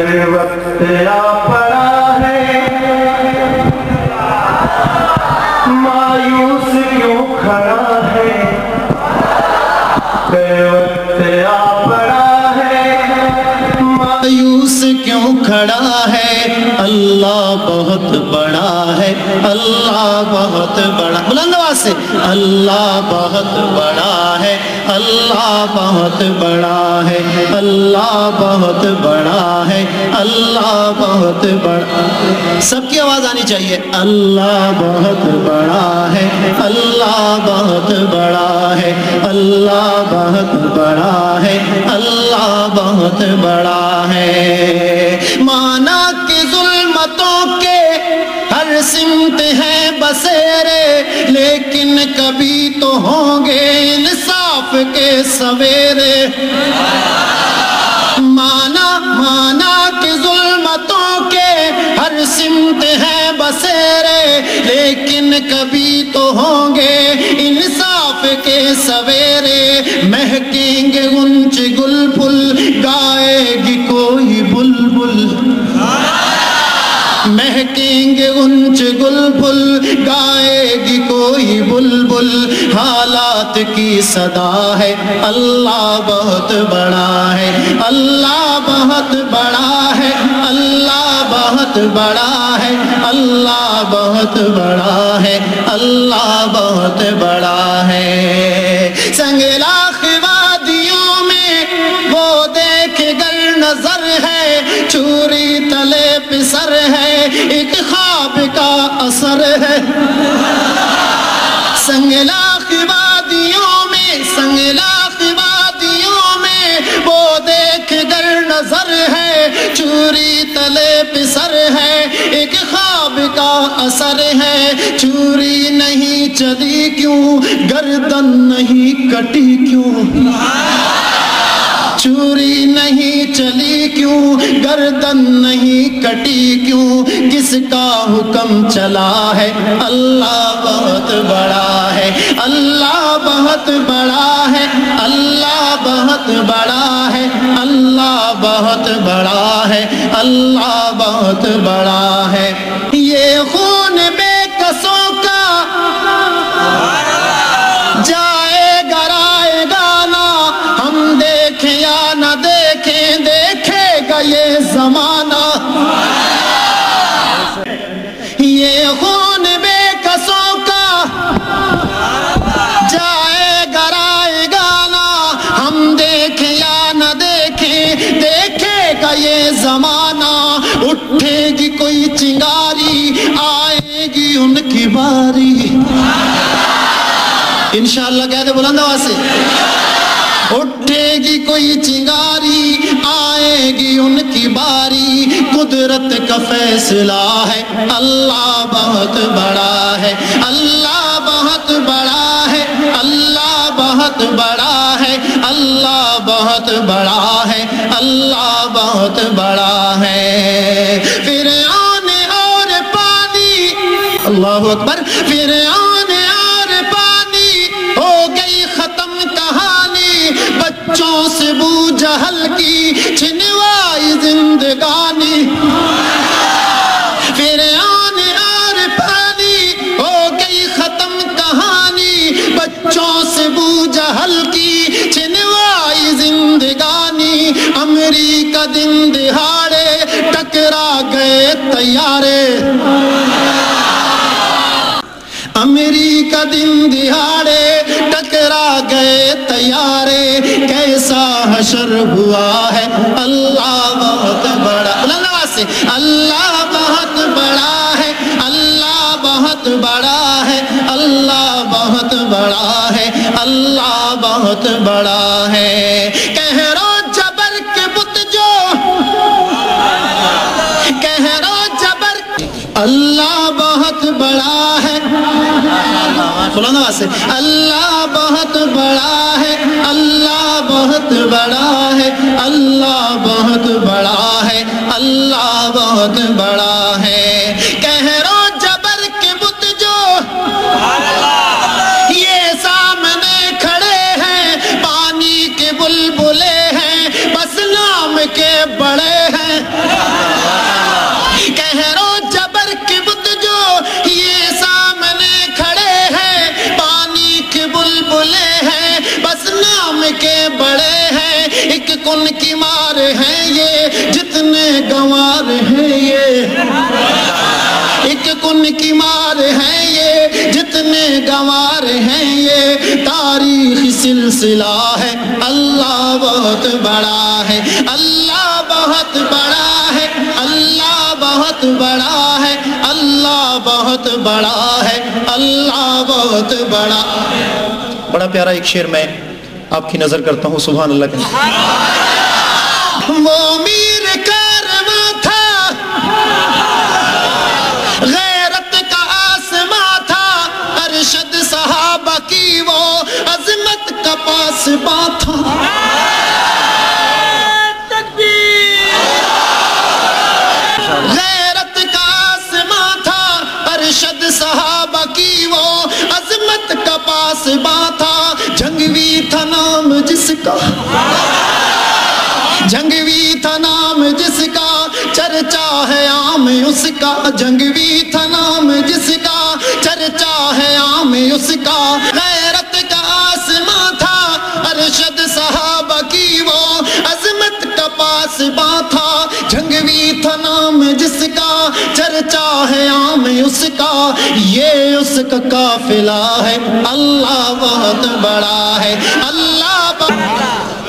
وقت آ پڑا ہے مایوس کیوں کھڑا ہے وقت آ پڑا ہے مایوس کیوں کھڑا ہے؟ اللہ بہت بڑا ہے، اللہ بہت بڑا۔ بلند سے اللہ بہت بڑا ہے اللہ بہت بڑا ہے اللہ بہت بڑا ہے اللہ بہت بڑا سب کی آواز آنی چاہیے اللہ بہت بڑا ہے اللہ بہت بڑا ہے اللہ بہت بڑا ہے اللہ بہت بڑا ہے بسیرے لیکن کبھی تو ہوں گے انصاف کے سویرے مانا مانا کہ ظلمتوں کے ہر سمت ہیں بسیرے لیکن کبھی تو ہوں گے انصاف کے سویرے مہکیں گے گنچ گل پھل، گائے گی کوئی بلبل۔ مہکیں گے انچ گل پھل گائے گی کوئی بلبل۔ حالات کی صدا ہے، اللہ بہت بڑا ہے۔ اللہ بہت بڑا ہے، اللہ بہت بڑا ہے۔ اللہ بہت بڑا ہے، اللہ بہت بڑا ایک خواب کا اثر ہے۔ سنگلاخ وادیوں میں سنگلاخ وادیوں میں وہ دیکھ گر نظر ہے، چوری تلے پسر ہے۔ ایک خواب کا اثر ہے، چوری نہیں، چلی کیوں؟ گردن نہیں، کٹی کیوں؟ چوری نہیں چلی کیوں؟ گردن نہیں کٹی کیوں؟ کس کا حکم چلا ہے؟ اللہ بہت بڑا ہے۔ اللہ بہت بڑا ہے۔ اللہ بہت بڑا ہے۔ اللہ بہت بڑا ہے۔ اللہ بہت بڑا ہے۔ یہ خون بے کسوں کا۔ جائے دیکھے گا یہ زمانہ اٹھے گی کوئی چنگاری، آئے گی ان کی باری۔ انشاءاللہ کہہ دے بلند آواز سے۔ اٹھے گی کوئی چنگاری، آئے گی ان کی باری۔ قدرت کا فیصلہ ہے، اللہ بہت بڑا ہے۔ اللہ بہت بڑا ہے، اللہ بہت بڑا ہے۔ اللہ بہت بڑا ہے اللہ بہت بڑا ہے۔ پھر آنے اور پانی۔ اللہ اکبر۔ پھر آنے اور پانی ہو گئی ختم کہانی۔ بچوں سے بو جہل کی چھنوائی زندگانی۔ پھر آنے اور پانی ہو گئی ختم کہانی۔ بچوں سے بو جہل کی زندگانی امریکہ دن دہاڑے، ٹکرا گئے تیارے۔ امریکہ دن دہاڑے، ٹکرا گئے تیارے۔ کیسا حشر ہوا ہے؟ اللہ بہت بڑا۔ اللہ سے۔ اللہ بہت بڑا ہے۔ اللہ بہت بڑا ہے۔ اللہ بہت بڑا ہے۔ اللہ بہت بڑا ہے۔ کہرو جبر کہرو جبر۔ اللہ بہت بڑا ہے۔ بلانا سے اللہ بہت بڑا ہے۔ اللہ بہت بڑا ہے۔ اللہ بہت بڑا ہے۔ اللہ بہت بڑا ہے۔ کہہ رو زہر جبر کے بت جو یہ سامنے کھڑے ہیں، پانی کے بلبلے ہیں، بس نام کے بڑے ہیں۔ ایک کن کی مار ہیں یہ، جتنے گوار ہیں یہ۔ ایک کن کی مار ہیں یہ، جتنے گوار ہیں یہ۔ تاریخ سلسلہ ہے، اللہ بہت بڑا ہے۔ اللہ بہت بڑا ہے، اللہ بہت بڑا ہے، اللہ بہت بڑا ہے، اللہ بہت بڑا۔ بڑا پیارا ایک شعر میں آپ کی نظر کرتا ہوں، سبحان اللہ کے وہ میر کارواں تھا، غیرت کا آسماں تھا، ارشد صحابہ کی وہ عظمت کا پاسباں تھا۔ عظمت کا پاسباں تھا جنگوی تھا نام جس کا۔ جنگوی تھا نام جس کا، چرچا ہے عام اس کا۔ جنگوی تھا نام جس کا، چرچا ہے عام اس کا۔ غیرت کا آسماں تھا، ارشد صحابہ کی وہ عظمت کا پاسباں تھا بھی تھا نام جس کا، چرچا ہے عام اس کا۔ یہ اس کا قافلہ ہے، اللہ بہت بڑا ہے، اللہ